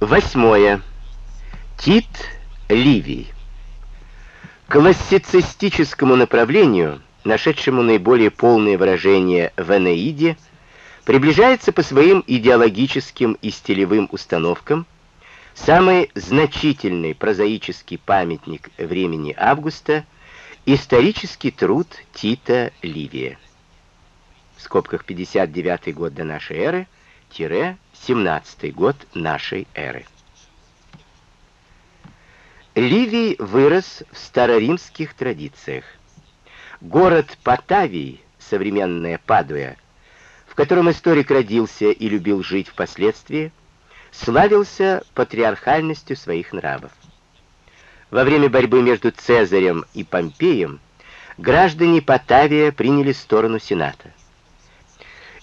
Восьмое. Тит Ливий. Классицистическому направлению, нашедшему наиболее полное выражение в Энеиде, приближается по своим идеологическим и стилевым установкам самый значительный прозаический памятник времени Августа — исторический труд Тита Ливия. В скобках 59 год до нашей эры, 17 год нашей эры. Ливий вырос в староримских традициях. Город Патавий, современная Падуя, в котором историк родился и любил жить впоследствии, славился патриархальностью своих нравов. Во время борьбы между Цезарем и Помпеем граждане Патавия приняли сторону Сената.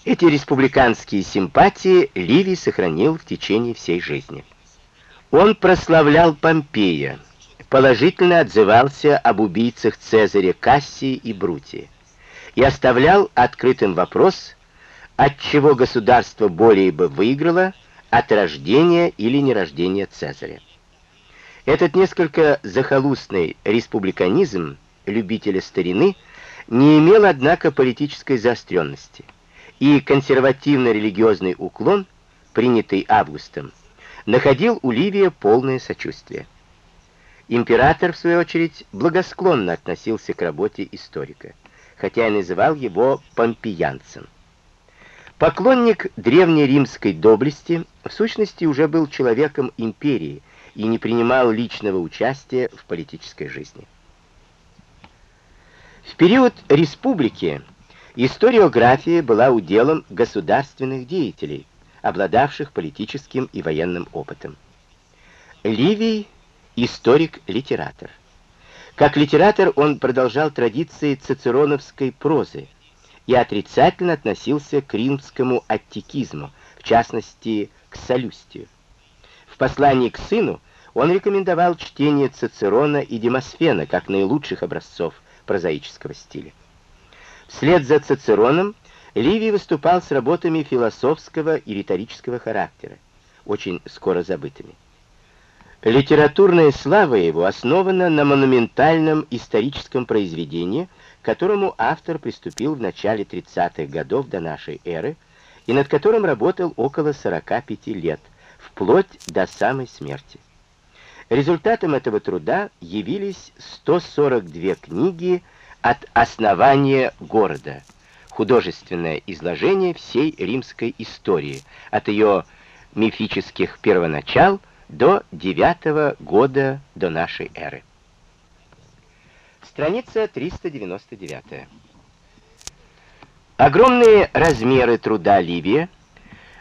Эти республиканские симпатии Ливий сохранил в течение всей жизни. Он прославлял Помпея, положительно отзывался об убийцах Цезаря Кассии и Брутии и оставлял открытым вопрос, от чего государство более бы выиграло, от рождения или нерождения Цезаря. Этот несколько захолустный республиканизм любителя старины не имел, однако, политической заостренности, и консервативно-религиозный уклон, принятый Августом, находил у Ливия полное сочувствие. Император, в свою очередь, благосклонно относился к работе историка, хотя и называл его помпеянцем. Поклонник древней римской доблести в сущности уже был человеком империи и не принимал личного участия в политической жизни. В период республики историография была уделом государственных деятелей, обладавших политическим и военным опытом. Ливий — историк-литератор. Как литератор он продолжал традиции цицероновской прозы и отрицательно относился к римскому аттикизму, в частности, к солюстию. В послании к сыну он рекомендовал чтение Цицерона и Демосфена как наилучших образцов прозаического стиля. Вслед за Цицероном Ливий выступал с работами философского и риторического характера, очень скоро забытыми. Литературная слава его основана на монументальном историческом произведении, к которому автор приступил в начале 30-х годов до нашей эры и над которым работал около 45 лет, вплоть до самой смерти. Результатом этого труда явились 142 книги от основания города – художественное изложение всей римской истории, от ее мифических первоначал до IX года до нашей эры. Страница 399. Огромные размеры труда Ливия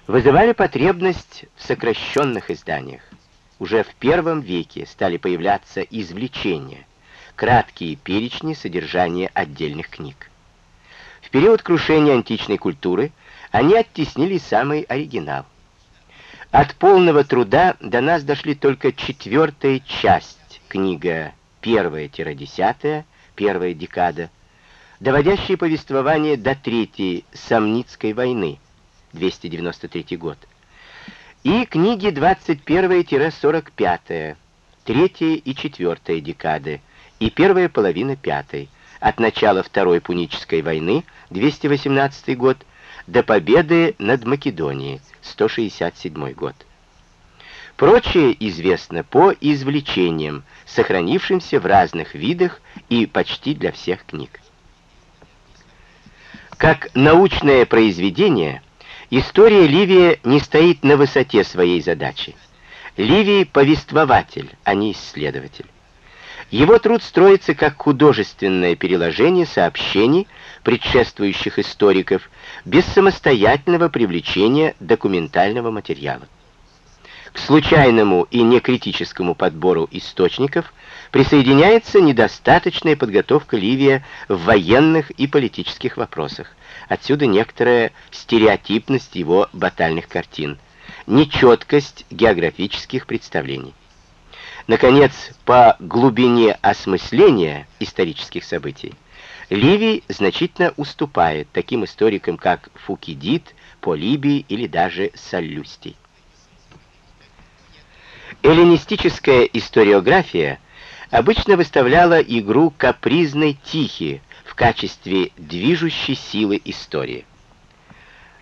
вызывали потребность в сокращенных изданиях. Уже в первом веке стали появляться извлечения, краткие перечни содержания отдельных книг. В период крушения античной культуры они оттеснили самый оригинал. От полного труда до нас дошли только четвертая часть, книга первая-десятая, первая декада, доводящая повествование до Третьей Самницкой войны, 293 год, и книги 21-45, третья и четвертая декады, и первая половина пятой, от начала Второй Пунической войны, 218 год, до победы над Македонией, 167 год. Прочее известно по извлечениям, сохранившимся в разных видах и почти для всех книг. Как научное произведение, история Ливия не стоит на высоте своей задачи. Ливий — повествователь, а не исследователь. Его труд строится как художественное переложение сообщений, предшествующих историков, без самостоятельного привлечения документального материала. К случайному и некритическому подбору источников присоединяется недостаточная подготовка Ливия в военных и политических вопросах. Отсюда некоторая стереотипность его батальных картин, нечеткость географических представлений. Наконец, по глубине осмысления исторических событий Ливий значительно уступает таким историкам, как Фукидид, Полибий или даже Саллюстий. Эллинистическая историография обычно выставляла игру капризной тихи в качестве движущей силы истории.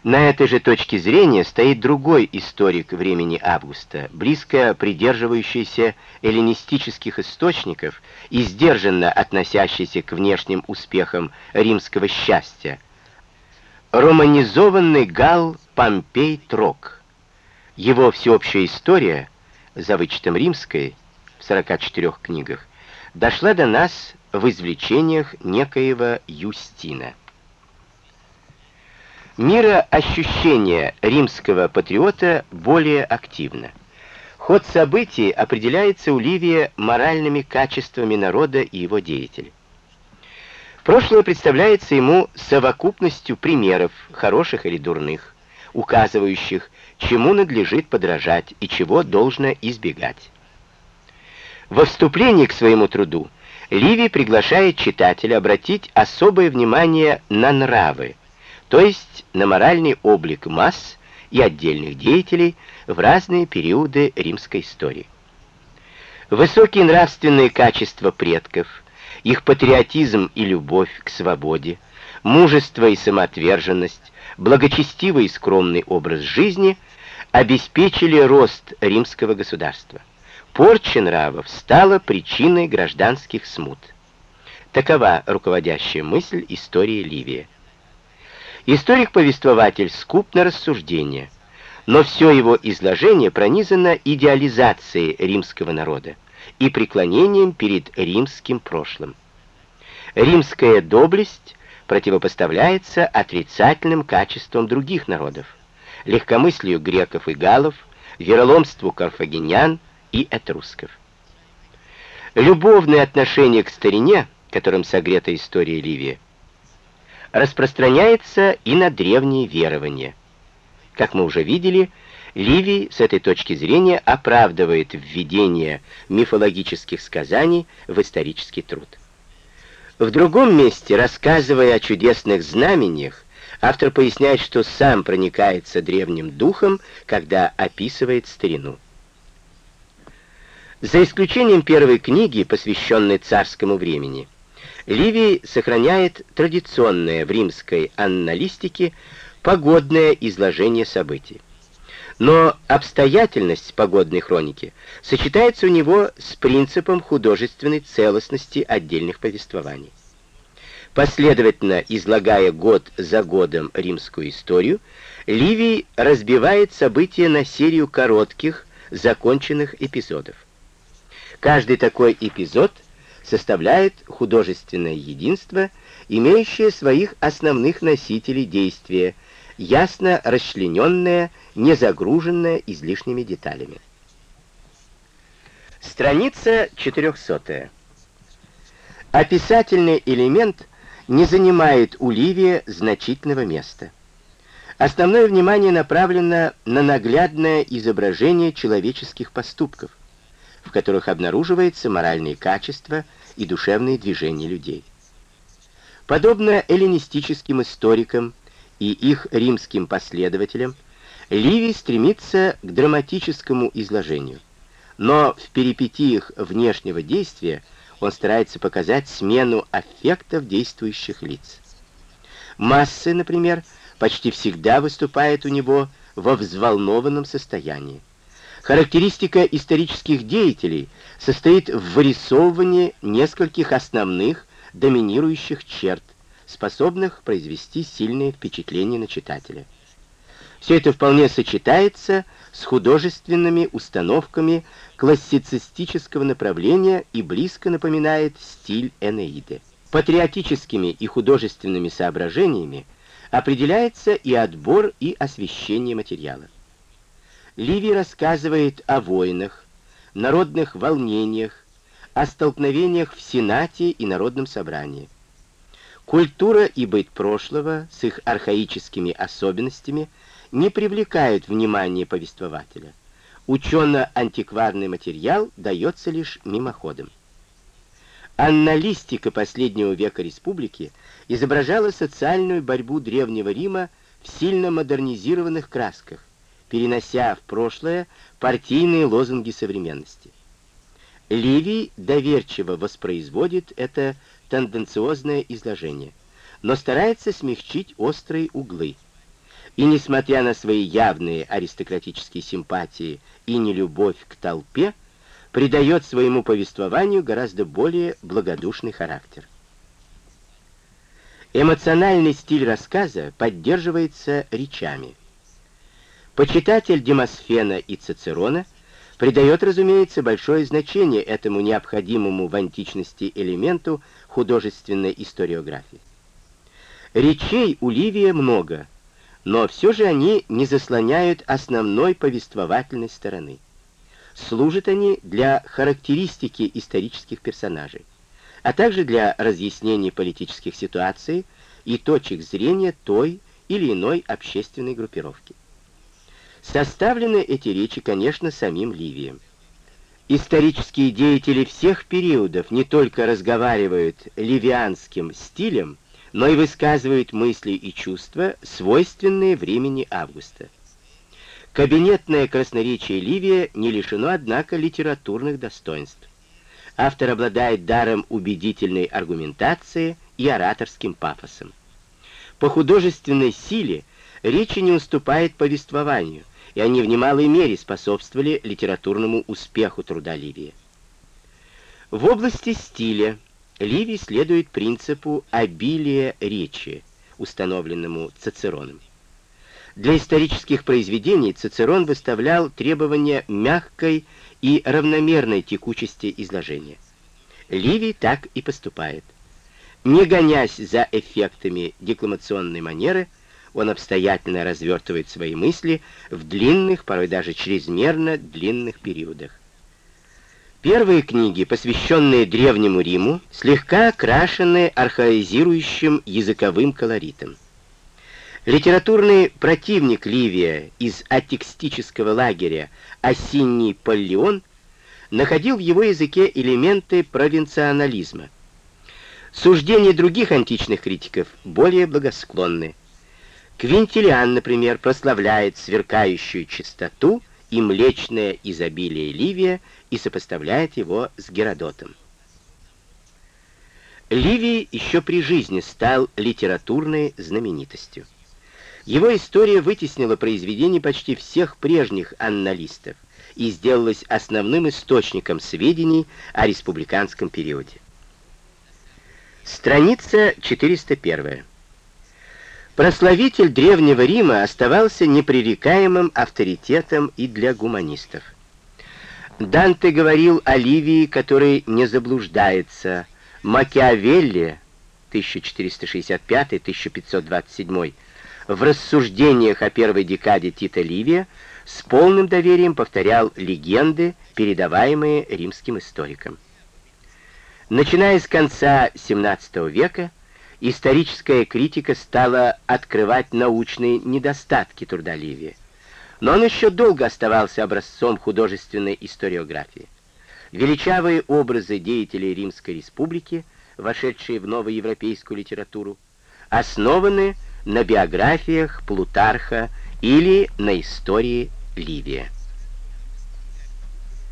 На этой же точке зрения стоит другой историк времени Августа, близко придерживающийся эллинистических источников и сдержанно относящийся к внешним успехам римского счастья. Романизованный гал Помпей Трок. Его всеобщая история, за вычетом римской, в 44 книгах, дошла до нас в извлечениях некоего Юстина. Мироощущение римского патриота более активно. Ход событий определяется у Ливия моральными качествами народа и его деятелей. Прошлое представляется ему совокупностью примеров, хороших или дурных, указывающих, чему надлежит подражать и чего должно избегать. Во вступлении к своему труду Ливий приглашает читателя обратить особое внимание на нравы, то есть на моральный облик масс и отдельных деятелей в разные периоды римской истории. Высокие нравственные качества предков, их патриотизм и любовь к свободе, мужество и самоотверженность, благочестивый и скромный образ жизни обеспечили рост римского государства. Порча нравов стала причиной гражданских смут. Такова руководящая мысль истории Ливия. Историк-повествователь скуп на рассуждения, но все его изложение пронизано идеализацией римского народа и преклонением перед римским прошлым. Римская доблесть противопоставляется отрицательным качествам других народов, легкомыслию греков и галлов, вероломству карфагенян и этрусков. Любовное отношение к старине, которым согрета история Ливии, распространяется и на древние верования. Как мы уже видели, Ливий с этой точки зрения оправдывает введение мифологических сказаний в исторический труд. В другом месте, рассказывая о чудесных знамениях, автор поясняет, что сам проникается древним духом, когда описывает старину. За исключением первой книги, посвященной царскому времени, Ливий сохраняет традиционное в римской анналистике погодное изложение событий. Но обстоятельность погодной хроники сочетается у него с принципом художественной целостности отдельных повествований. Последовательно излагая год за годом римскую историю, Ливий разбивает события на серию коротких, законченных эпизодов. Каждый такой эпизод – составляет художественное единство, имеющее своих основных носителей действия, ясно расчлененное, не загруженное излишними деталями. Страница 400. Описательный элемент не занимает у Ливия значительного места. Основное внимание направлено на наглядное изображение человеческих поступков – в которых обнаруживается моральные качества и душевные движения людей. Подобно эллинистическим историкам и их римским последователям, Ливий стремится к драматическому изложению, но в перипетиях внешнего действия он старается показать смену аффектов действующих лиц. Массы, например, почти всегда выступают у него во взволнованном состоянии. Характеристика исторических деятелей состоит в вырисовывании нескольких основных доминирующих черт, способных произвести сильное впечатление на читателя. Все это вполне сочетается с художественными установками классицистического направления и близко напоминает стиль Энеиды. Патриотическими и художественными соображениями определяется и отбор и освещение материала. Ливий рассказывает о войнах, народных волнениях, о столкновениях в Сенате и Народном собрании. Культура и быт прошлого с их архаическими особенностями не привлекают внимания повествователя. Учено-антикварный материал дается лишь мимоходом. Анналистика последнего века республики изображала социальную борьбу Древнего Рима в сильно модернизированных красках, перенося в прошлое партийные лозунги современности. Ливий доверчиво воспроизводит это тенденциозное изложение, но старается смягчить острые углы. И несмотря на свои явные аристократические симпатии и нелюбовь к толпе, придает своему повествованию гораздо более благодушный характер. Эмоциональный стиль рассказа поддерживается речами. Почитатель Демосфена и Цицерона придает, разумеется, большое значение этому необходимому в античности элементу художественной историографии. Речей у Ливия много, но все же они не заслоняют основной повествовательной стороны. Служат они для характеристики исторических персонажей а также для разъяснения политических ситуаций и точек зрения той или иной общественной группировки. Составлены эти речи, конечно, самим Ливием. Исторические деятели всех периодов не только разговаривают ливианским стилем, но и высказывают мысли и чувства, свойственные времени Августа. Кабинетное красноречие Ливия не лишено, однако, литературных достоинств автор обладает даром убедительной аргументации и ораторским пафосом. По художественной силе речи не уступает повествованию, и они в немалой мере способствовали литературному успеху труда Ливия. В области стиля Ливий следует принципу обилия речи, установленному Цицероном. Для исторических произведений Цицерон выставлял требования мягкой и равномерной текучести изложения. Ливий так и поступает. Не гонясь за эффектами декламационной манеры, он обстоятельно развертывает свои мысли в длинных, порой даже чрезмерно длинных периодах. Первые книги, посвященные Древнему Риму, слегка окрашены архаизирующим языковым колоритом. Литературный противник Ливия из атекстического лагеря Осинний Поллион находил в его языке элементы провинционализма. Суждения других античных критиков более благосклонны. Квинтилиан, например, прославляет сверкающую чистоту и млечное изобилие Ливия и сопоставляет его с Геродотом. Ливий еще при жизни стал литературной знаменитостью. Его история вытеснила произведения почти всех прежних анналистов и сделалась основным источником сведений о республиканском периоде. Страница 401. Прославитель Древнего Рима оставался непререкаемым авторитетом и для гуманистов. Данте говорил о Ливии, который не заблуждается, Макиавелли 1465-1527 в рассуждениях о первой декаде Тита Ливия с полным доверием повторял легенды, передаваемые римским историкам. Начиная с конца XVII века, историческая критика стала открывать научные недостатки труда Ливия, но он еще долго оставался образцом художественной историографии. Величавые образы деятелей Римской Республики, вошедшие в новоевропейскую литературу, основаны на биографиях Плутарха или на истории Ливия.